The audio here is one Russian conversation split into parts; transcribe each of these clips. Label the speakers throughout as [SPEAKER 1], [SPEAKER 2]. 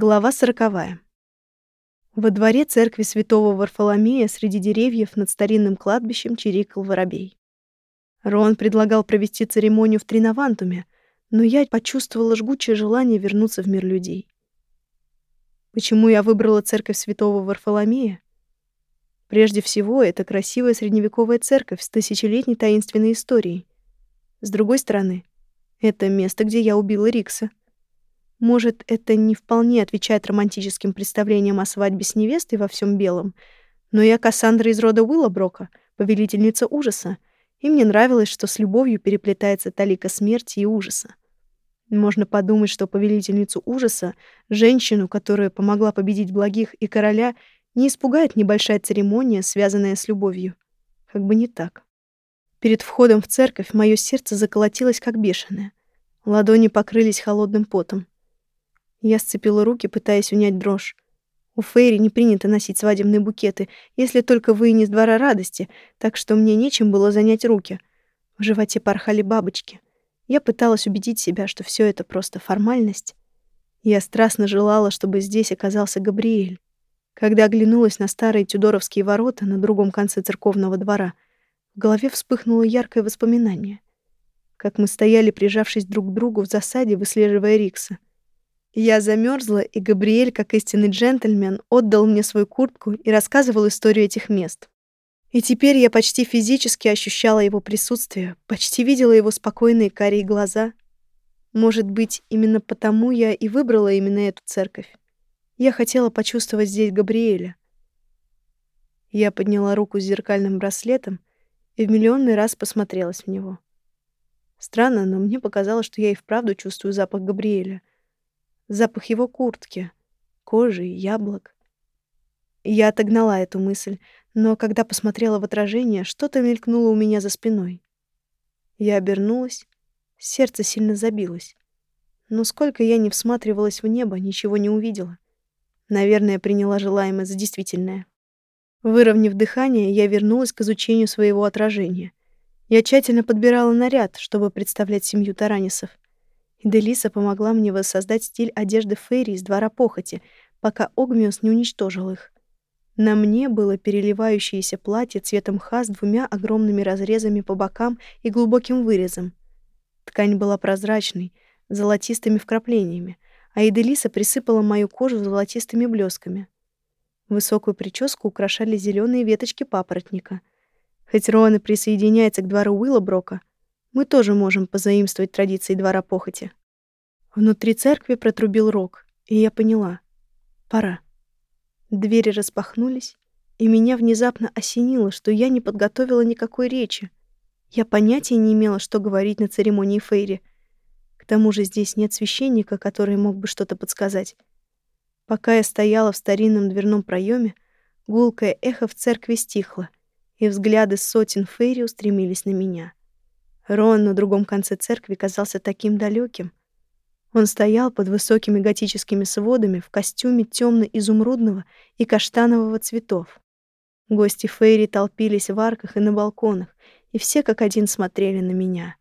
[SPEAKER 1] Глава сороковая. Во дворе церкви святого Варфоломея среди деревьев над старинным кладбищем чирикал воробей. Рон предлагал провести церемонию в Тринавантуме, но я почувствовала жгучее желание вернуться в мир людей. Почему я выбрала церковь святого Варфоломея? Прежде всего, это красивая средневековая церковь с тысячелетней таинственной историей. С другой стороны, это место, где я убила Рикса. Может, это не вполне отвечает романтическим представлениям о свадьбе с невестой во всем белом, но я Кассандра из рода Уиллаброка, повелительница ужаса, и мне нравилось, что с любовью переплетается талика смерти и ужаса. Можно подумать, что повелительницу ужаса, женщину, которая помогла победить благих и короля, не испугает небольшая церемония, связанная с любовью. Как бы не так. Перед входом в церковь мое сердце заколотилось как бешеное. Ладони покрылись холодным потом. Я сцепила руки, пытаясь унять дрожь. У Фейри не принято носить свадебные букеты, если только вы не с двора радости, так что мне нечем было занять руки. В животе порхали бабочки. Я пыталась убедить себя, что все это просто формальность. Я страстно желала, чтобы здесь оказался Габриэль. Когда оглянулась на старые тюдоровские ворота на другом конце церковного двора, в голове вспыхнуло яркое воспоминание. Как мы стояли, прижавшись друг к другу в засаде, выслеживая Рикса — я замерзла, и Габриэль, как истинный джентльмен, отдал мне свою куртку и рассказывал историю этих мест. И теперь я почти физически ощущала его присутствие, почти видела его спокойные карие глаза. Может быть, именно потому я и выбрала именно эту церковь. Я хотела почувствовать здесь Габриэля. Я подняла руку с зеркальным браслетом и в миллионный раз посмотрелась в него. Странно, но мне показалось, что я и вправду чувствую запах Габриэля запах его куртки, кожи и яблок. Я отогнала эту мысль, но когда посмотрела в отражение, что-то мелькнуло у меня за спиной. Я обернулась, сердце сильно забилось. Но сколько я не всматривалась в небо, ничего не увидела. Наверное, приняла желаемое за действительное. Выровняв дыхание, я вернулась к изучению своего отражения. Я тщательно подбирала наряд, чтобы представлять семью Таранисов — и Делиса помогла мне воссоздать стиль одежды Фейри из двора похоти, пока Огмиус не уничтожил их. На мне было переливающееся платье цветом ха с двумя огромными разрезами по бокам и глубоким вырезом. Ткань была прозрачной, золотистыми вкраплениями, а Иделиса присыпала мою кожу золотистыми блесками. Высокую прическу украшали зеленые веточки папоротника. Хоть Роан присоединяется к двору Уиллоброка, мы тоже можем позаимствовать традиции двора похоти. Внутри церкви протрубил рог, и я поняла. Пора. Двери распахнулись, и меня внезапно осенило, что я не подготовила никакой речи. Я понятия не имела, что говорить на церемонии Фейри. К тому же здесь нет священника, который мог бы что-то подсказать. Пока я стояла в старинном дверном проеме, гулкое эхо в церкви стихло, и взгляды сотен Фейри устремились на меня. Рон на другом конце церкви казался таким далеким. Он стоял под высокими готическими сводами в костюме темно-изумрудного и каштанового цветов. Гости Фейри толпились в арках и на балконах, и все как один смотрели на меня.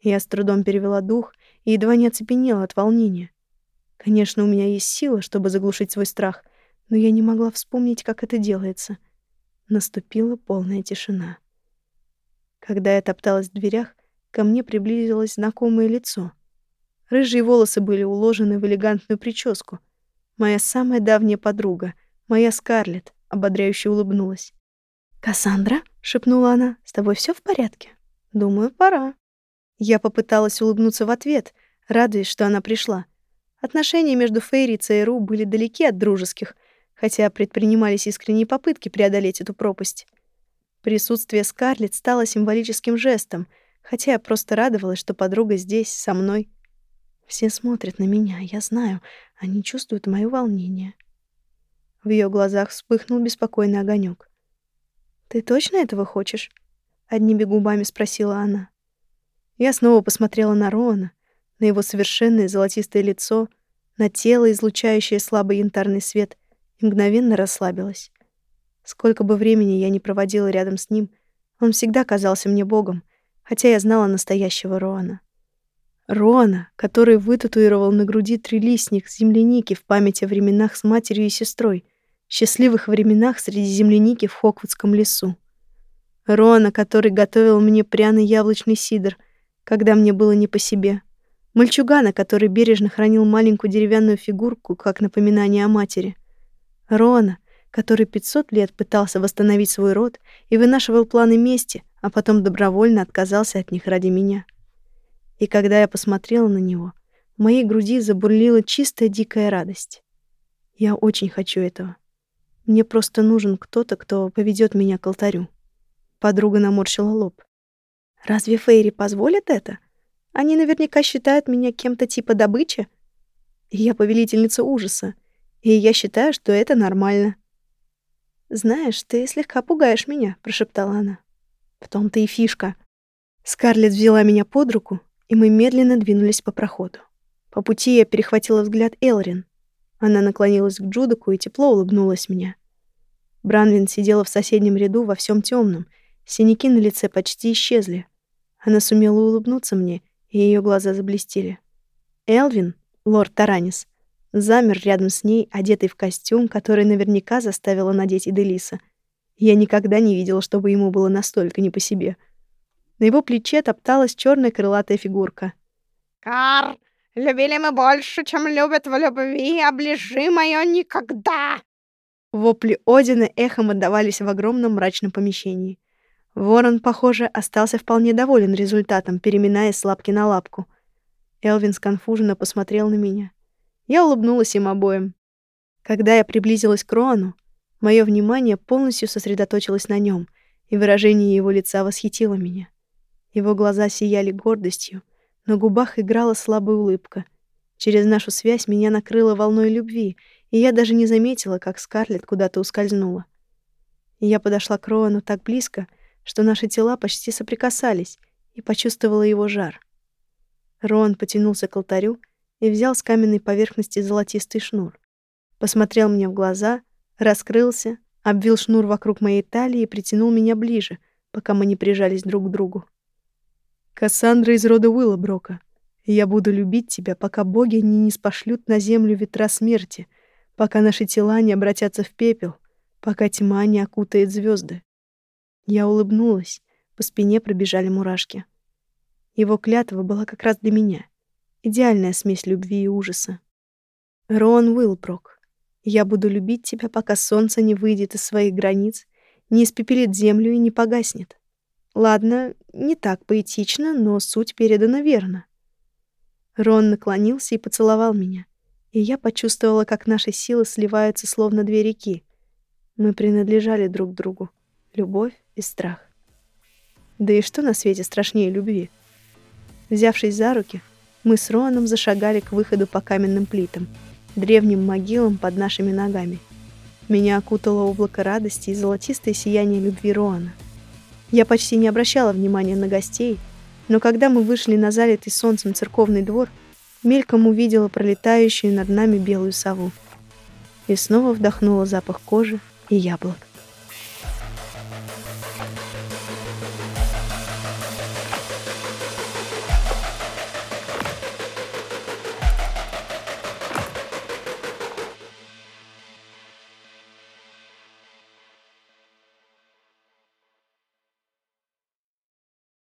[SPEAKER 1] Я с трудом перевела дух и едва не оцепенела от волнения. Конечно, у меня есть сила, чтобы заглушить свой страх, но я не могла вспомнить, как это делается. Наступила полная тишина. Когда я топталась в дверях, ко мне приблизилось знакомое лицо. Рыжие волосы были уложены в элегантную прическу. Моя самая давняя подруга, моя Скарлетт, ободряюще улыбнулась. «Кассандра?» — шепнула она. «С тобой все в порядке?» «Думаю, пора». Я попыталась улыбнуться в ответ, радуясь, что она пришла. Отношения между Фейри и ЦРУ были далеки от дружеских, хотя предпринимались искренние попытки преодолеть эту пропасть. Присутствие Скарлетт стало символическим жестом, хотя я просто радовалась, что подруга здесь, со мной. Все смотрят на меня, я знаю, они чувствуют моё волнение. В её глазах вспыхнул беспокойный огонёк. «Ты точно этого хочешь?» — одними губами спросила она. Я снова посмотрела на Роана, на его совершенное золотистое лицо, на тело, излучающее слабый янтарный свет, и мгновенно расслабилась. Сколько бы времени я ни проводила рядом с ним, он всегда казался мне богом, хотя я знала настоящего Роана. Рона, который вытатуировал на груди трилистник земляники в память о временах с матерью и сестрой, счастливых временах среди земляники в Хоквудском лесу. Рона, который готовил мне пряный яблочный сидр, когда мне было не по себе. Мальчугана, который бережно хранил маленькую деревянную фигурку, как напоминание о матери. Рона, который 500 лет пытался восстановить свой род и вынашивал планы мести, а потом добровольно отказался от них ради меня. И когда я посмотрела на него, в моей груди забурлила чистая дикая радость. Я очень хочу этого. Мне просто нужен кто-то, кто поведет меня к алтарю. Подруга наморщила лоб. Разве Фейри позволят это? Они наверняка считают меня кем-то типа добычи. Я повелительница ужаса, и я считаю, что это нормально. Знаешь, ты слегка пугаешь меня, прошептала она. В том-то и фишка. Скарлетт взяла меня под руку и мы медленно двинулись по проходу. По пути я перехватила взгляд Элрин. Она наклонилась к Джудаку и тепло улыбнулась мне. Бранвин сидела в соседнем ряду во всем темном, синяки на лице почти исчезли. Она сумела улыбнуться мне, и ее глаза заблестели. Элвин, лорд Таранис, замер рядом с ней, одетый в костюм, который наверняка заставила надеть и Делиса. Я никогда не видела, чтобы ему было настолько не по себе — на его плече топталась черная крылатая фигурка.
[SPEAKER 2] «Кар, любили мы больше, чем любят в любви, оближи моё никогда!»
[SPEAKER 1] Вопли Одина эхом отдавались в огромном мрачном помещении. Ворон, похоже, остался вполне доволен результатом, переминаясь с лапки на лапку. Элвин сконфуженно посмотрел на меня. Я улыбнулась им обоим. Когда я приблизилась к Роану, мое внимание полностью сосредоточилось на нем, и выражение его лица восхитило меня. Его глаза сияли гордостью, на губах играла слабая улыбка. Через нашу связь меня накрыло волной любви, и я даже не заметила, как Скарлетт куда-то ускользнула. я подошла к Роану так близко, что наши тела почти соприкасались, и почувствовала его жар. Роан потянулся к алтарю и взял с каменной поверхности золотистый шнур. Посмотрел мне в глаза, раскрылся, обвил шнур вокруг моей талии и притянул меня ближе, пока мы не прижались друг к другу. Кассандра из рода Уиллоброка. Я буду любить тебя, пока боги не ниспошлют на землю ветра смерти, пока наши тела не обратятся в пепел, пока тьма не окутает звезды. Я улыбнулась, по спине пробежали мурашки. Его клятва была как раз для меня. Идеальная смесь любви и ужаса. Рон Уиллброк, я буду любить тебя, пока солнце не выйдет из своих границ, не испепелит землю и не погаснет. Ладно, не так поэтично, но суть передана верно. Рон наклонился и поцеловал меня, и я почувствовала, как наши силы сливаются словно две реки. Мы принадлежали друг другу. Любовь и страх. Да и что на свете страшнее любви? Взявшись за руки, мы с Роном зашагали к выходу по каменным плитам, древним могилам под нашими ногами. Меня окутало облако радости и золотистое сияние любви Роана — я почти не обращала внимания на гостей, но когда мы вышли на залитый солнцем церковный двор, мельком увидела пролетающую над нами белую сову и снова вдохнула запах кожи и яблок.